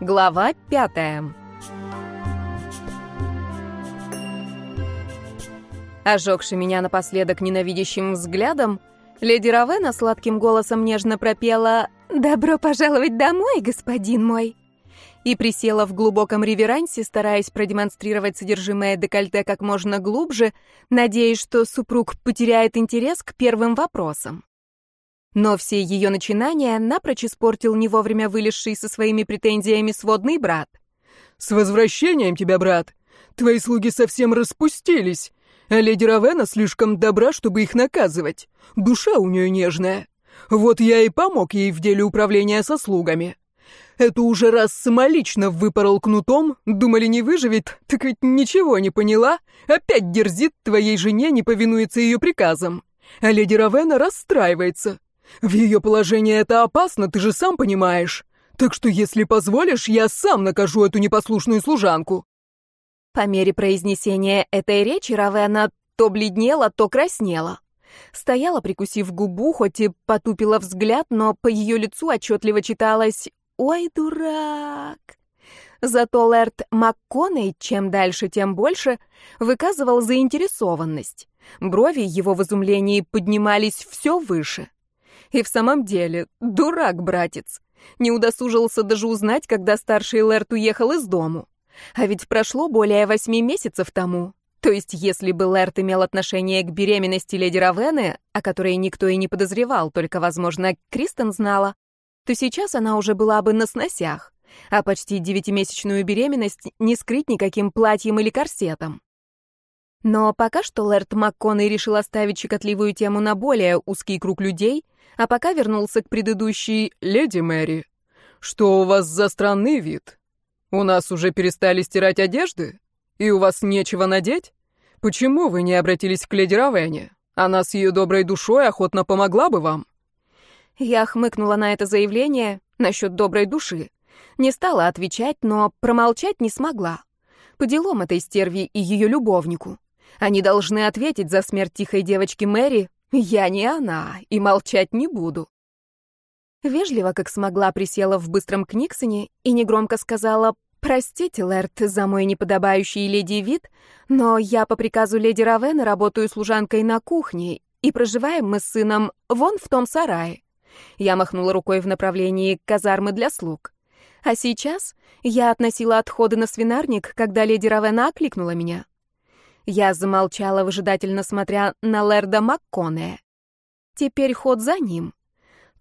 Глава пятая. Ожегши меня напоследок ненавидящим взглядом, леди Равена сладким голосом нежно пропела «Добро пожаловать домой, господин мой!» и присела в глубоком реверансе, стараясь продемонстрировать содержимое декольте как можно глубже, надеясь, что супруг потеряет интерес к первым вопросам. Но все ее начинания напрочь испортил не вовремя вылезший со своими претензиями сводный брат. «С возвращением тебя, брат! Твои слуги совсем распустились, а леди Равена слишком добра, чтобы их наказывать. Душа у нее нежная. Вот я и помог ей в деле управления со слугами. Это уже раз самолично выпорол кнутом, думали, не выживет, так ведь ничего не поняла, опять дерзит твоей жене, не повинуется ее приказам. А леди Равена расстраивается. В ее положении это опасно, ты же сам понимаешь. Так что, если позволишь, я сам накажу эту непослушную служанку». По мере произнесения этой речи Равена то бледнела, то краснела. Стояла, прикусив губу, хоть и потупила взгляд, но по ее лицу отчетливо читалось «Ой, дурак!». Зато Лэрд МакКонней, чем дальше, тем больше, выказывал заинтересованность. Брови его в изумлении поднимались все выше. И в самом деле, дурак, братец. Не удосужился даже узнать, когда старший Лэрт уехал из дому. А ведь прошло более восьми месяцев тому. То есть, если бы Лэрт имел отношение к беременности леди Равены, о которой никто и не подозревал, только, возможно, Кристен знала, то сейчас она уже была бы на сносях, а почти девятимесячную беременность не скрыть никаким платьем или корсетом. Но пока что Лэрт МакКонней решил оставить щекотливую тему на более узкий круг людей, а пока вернулся к предыдущей «Леди Мэри, что у вас за странный вид? У нас уже перестали стирать одежды? И у вас нечего надеть? Почему вы не обратились к леди Равене? Она с ее доброй душой охотно помогла бы вам». Я хмыкнула на это заявление насчет доброй души. Не стала отвечать, но промолчать не смогла. По делам этой стерви и ее любовнику. Они должны ответить за смерть тихой девочки Мэри, я не она, и молчать не буду. Вежливо, как смогла, присела в быстром Книксоне и негромко сказала «Простите, Лэрт, за мой неподобающий леди вид, но я по приказу леди Равена работаю служанкой на кухне, и проживаем мы с сыном вон в том сарае». Я махнула рукой в направлении казармы для слуг. А сейчас я относила отходы на свинарник, когда леди Равена окликнула меня. Я замолчала, выжидательно смотря на Лерда МакКонея. Теперь ход за ним.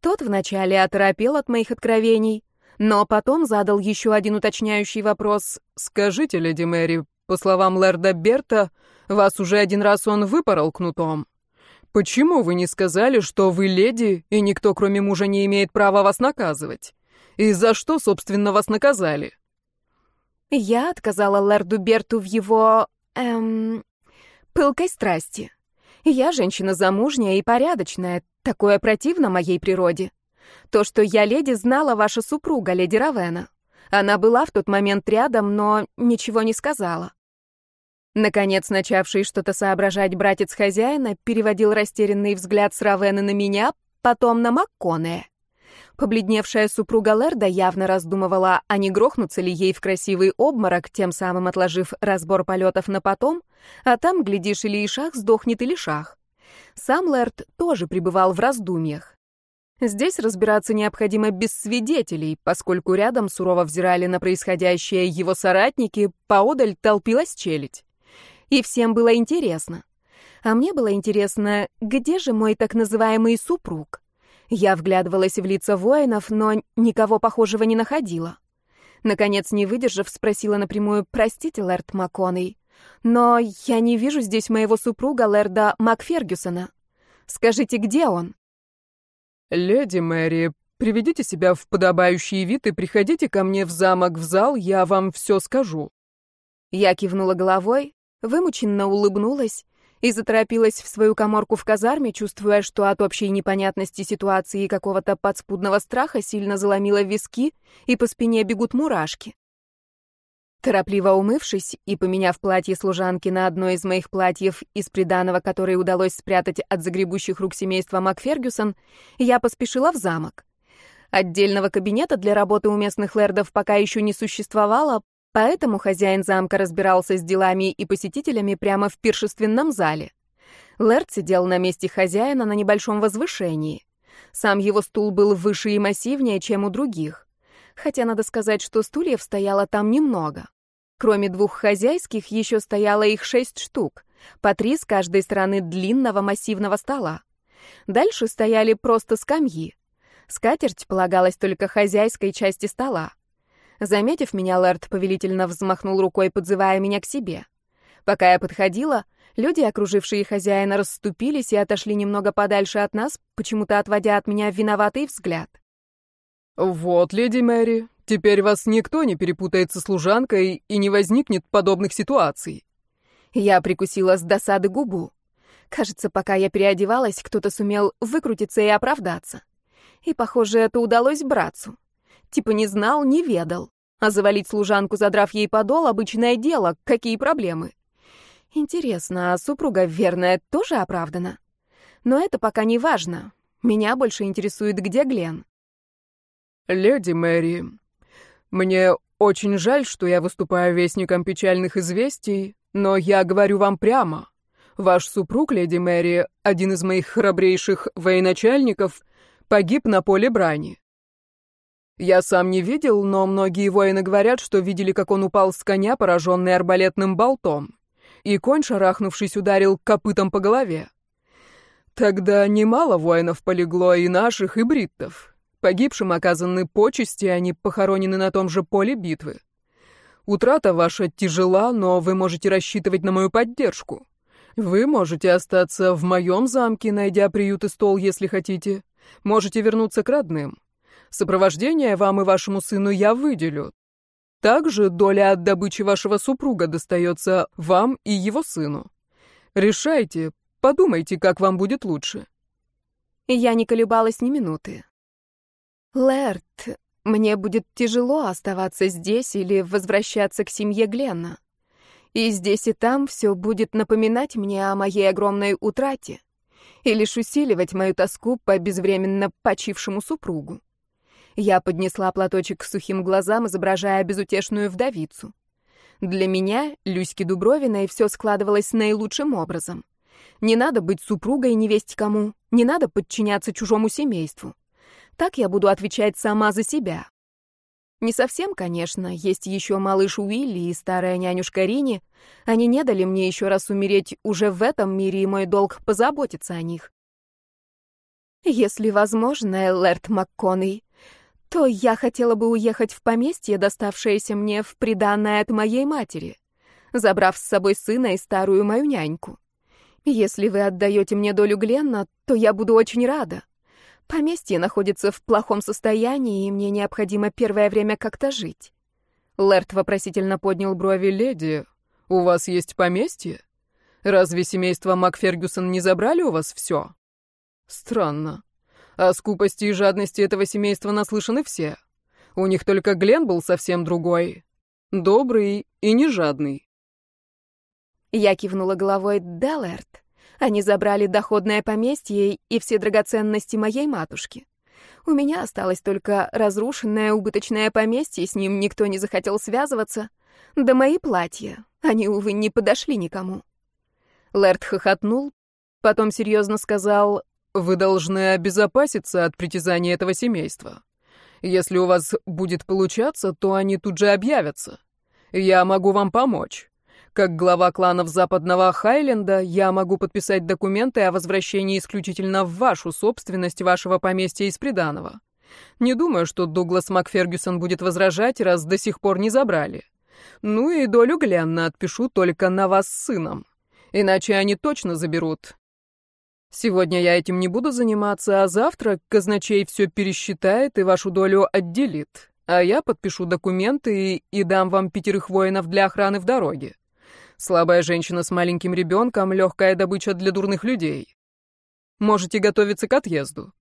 Тот вначале оторопел от моих откровений, но потом задал еще один уточняющий вопрос. «Скажите, леди Мэри, по словам Лерда Берта, вас уже один раз он выпорол кнутом. Почему вы не сказали, что вы леди, и никто, кроме мужа, не имеет права вас наказывать? И за что, собственно, вас наказали?» Я отказала Лерду Берту в его эм, пылкой страсти. Я женщина замужняя и порядочная, такое противно моей природе. То, что я леди, знала ваша супруга, леди Равена. Она была в тот момент рядом, но ничего не сказала. Наконец, начавший что-то соображать братец хозяина, переводил растерянный взгляд с Равены на меня, потом на Макконе. Побледневшая супруга Лерда явно раздумывала, а не грохнуться ли ей в красивый обморок, тем самым отложив разбор полетов на потом, а там, глядишь, или Ишах сдохнет, или Шах. Сам Лерд тоже пребывал в раздумьях. Здесь разбираться необходимо без свидетелей, поскольку рядом сурово взирали на происходящее его соратники, поодаль толпилась челядь. И всем было интересно. А мне было интересно, где же мой так называемый супруг? Я вглядывалась в лица воинов, но никого похожего не находила. Наконец, не выдержав, спросила напрямую, «Простите, лэрд Макконей, но я не вижу здесь моего супруга, лэрда Макфергюсона. Скажите, где он?» «Леди Мэри, приведите себя в подобающий вид и приходите ко мне в замок, в зал, я вам все скажу». Я кивнула головой, вымученно улыбнулась и заторопилась в свою коморку в казарме, чувствуя, что от общей непонятности ситуации и какого-то подспудного страха сильно заломило виски, и по спине бегут мурашки. Торопливо умывшись и поменяв платье служанки на одно из моих платьев из приданого, которое удалось спрятать от загребущих рук семейства Макфергюсон, я поспешила в замок. Отдельного кабинета для работы у местных лэрдов пока еще не существовало, поэтому хозяин замка разбирался с делами и посетителями прямо в пиршественном зале. Лэрд сидел на месте хозяина на небольшом возвышении. Сам его стул был выше и массивнее, чем у других. Хотя надо сказать, что стульев стояло там немного. Кроме двух хозяйских, еще стояло их шесть штук, по три с каждой стороны длинного массивного стола. Дальше стояли просто скамьи. Скатерть полагалась только хозяйской части стола. Заметив меня, Лэрд повелительно взмахнул рукой, подзывая меня к себе. Пока я подходила, люди, окружившие хозяина, расступились и отошли немного подальше от нас, почему-то отводя от меня виноватый взгляд. «Вот, леди Мэри, теперь вас никто не перепутает со служанкой и не возникнет подобных ситуаций». Я прикусила с досады губу. Кажется, пока я переодевалась, кто-то сумел выкрутиться и оправдаться. И, похоже, это удалось братцу. Типа не знал, не ведал. А завалить служанку, задрав ей подол, обычное дело. Какие проблемы? Интересно, а супруга верная тоже оправдана? Но это пока не важно. Меня больше интересует, где Глен. «Леди Мэри, мне очень жаль, что я выступаю вестником печальных известий, но я говорю вам прямо. Ваш супруг, леди Мэри, один из моих храбрейших военачальников, погиб на поле брани. Я сам не видел, но многие воины говорят, что видели, как он упал с коня, пораженный арбалетным болтом, и конь, шарахнувшись, ударил копытом по голове. Тогда немало воинов полегло, и наших, и бриттов. Погибшим оказаны почести, они похоронены на том же поле битвы. Утрата ваша тяжела, но вы можете рассчитывать на мою поддержку. Вы можете остаться в моем замке, найдя приют и стол, если хотите. Можете вернуться к родным. Сопровождение вам и вашему сыну я выделю. Также доля от добычи вашего супруга достается вам и его сыну. Решайте, подумайте, как вам будет лучше. Я не колебалась ни минуты. Лэрт, мне будет тяжело оставаться здесь или возвращаться к семье Гленна. И здесь и там все будет напоминать мне о моей огромной утрате и лишь усиливать мою тоску по безвременно почившему супругу. Я поднесла платочек к сухим глазам, изображая безутешную вдовицу. Для меня, Люськи Дубровиной, все складывалось наилучшим образом. Не надо быть супругой невесть кому, не надо подчиняться чужому семейству. Так я буду отвечать сама за себя. Не совсем, конечно, есть еще малыш Уилли и старая нянюшка Рини. Они не дали мне еще раз умереть уже в этом мире, и мой долг позаботиться о них. Если возможно, Лэрд МакКонней, то я хотела бы уехать в поместье, доставшееся мне в приданное от моей матери, забрав с собой сына и старую мою няньку. Если вы отдаете мне долю Гленна, то я буду очень рада. Поместье находится в плохом состоянии, и мне необходимо первое время как-то жить. Лэрт вопросительно поднял брови леди. «У вас есть поместье? Разве семейство Макфергюсон не забрали у вас все?» «Странно. О скупости и жадности этого семейства наслышаны все. У них только Глен был совсем другой. Добрый и не жадный». Я кивнула головой «Да, Лэрт». Они забрали доходное поместье и все драгоценности моей матушки. У меня осталось только разрушенное убыточное поместье, с ним никто не захотел связываться. Да мои платья, они, увы, не подошли никому. Лэрд хохотнул, потом серьезно сказал, «Вы должны обезопаситься от притязания этого семейства. Если у вас будет получаться, то они тут же объявятся. Я могу вам помочь. Как глава кланов Западного Хайленда, я могу подписать документы о возвращении исключительно в вашу собственность вашего поместья из приданого. Не думаю, что Дуглас Макфергюсон будет возражать, раз до сих пор не забрали. Ну и долю Гленна отпишу только на вас с сыном. Иначе они точно заберут. Сегодня я этим не буду заниматься, а завтра казначей все пересчитает и вашу долю отделит. А я подпишу документы и, и дам вам пятерых воинов для охраны в дороге. Слабая женщина с маленьким ребенком — легкая добыча для дурных людей. Можете готовиться к отъезду».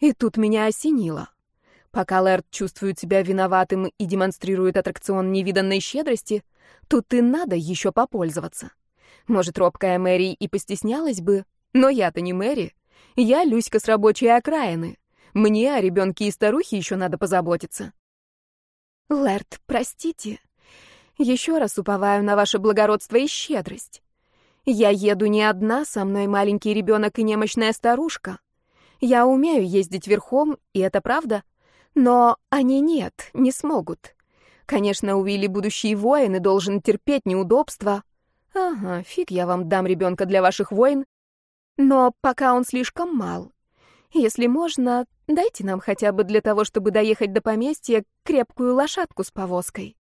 И тут меня осенило. Пока Лэрд чувствует себя виноватым и демонстрирует аттракцион невиданной щедрости, тут и надо еще попользоваться. Может, робкая Мэри и постеснялась бы, но я-то не Мэри. Я Люська с рабочей окраины. Мне о ребенке и старухе еще надо позаботиться. Лэрд, простите. Еще раз уповаю на ваше благородство и щедрость. Я еду не одна, со мной маленький ребенок и немощная старушка. Я умею ездить верхом, и это правда. Но они нет, не смогут. Конечно, Уилли будущий воин и должен терпеть неудобства. Ага, фиг я вам дам ребенка для ваших войн. Но пока он слишком мал. Если можно, дайте нам хотя бы для того, чтобы доехать до поместья, крепкую лошадку с повозкой.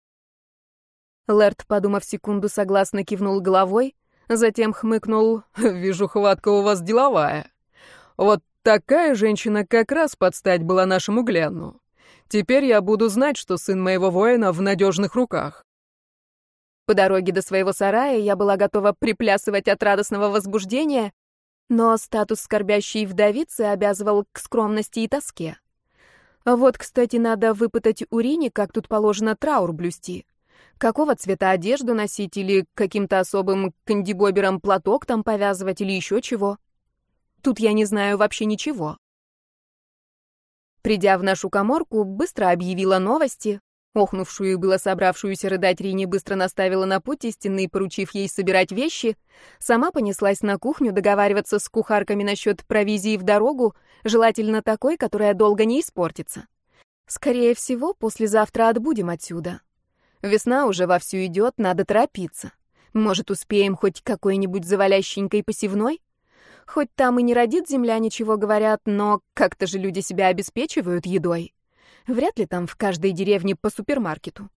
Лэрд, подумав секунду, согласно кивнул головой, затем хмыкнул. «Вижу, хватка у вас деловая. Вот такая женщина как раз подстать была нашему Гленну. Теперь я буду знать, что сын моего воина в надежных руках». По дороге до своего сарая я была готова приплясывать от радостного возбуждения, но статус скорбящей вдовицы обязывал к скромности и тоске. Вот, кстати, надо выпытать у Рини, как тут положено траур блюсти. Какого цвета одежду носить или каким-то особым кандибобером платок там повязывать или еще чего. Тут я не знаю вообще ничего. Придя в нашу коморку, быстро объявила новости, Охнувшую было собравшуюся рыдать Рине быстро наставила на путь истинный, поручив ей собирать вещи, сама понеслась на кухню договариваться с кухарками насчет провизии в дорогу, желательно такой, которая долго не испортится. Скорее всего, послезавтра отбудем отсюда. Весна уже вовсю идет, надо торопиться. Может, успеем хоть какой-нибудь завалященькой посевной? Хоть там и не родит земля, ничего говорят, но как-то же люди себя обеспечивают едой. Вряд ли там в каждой деревне по супермаркету.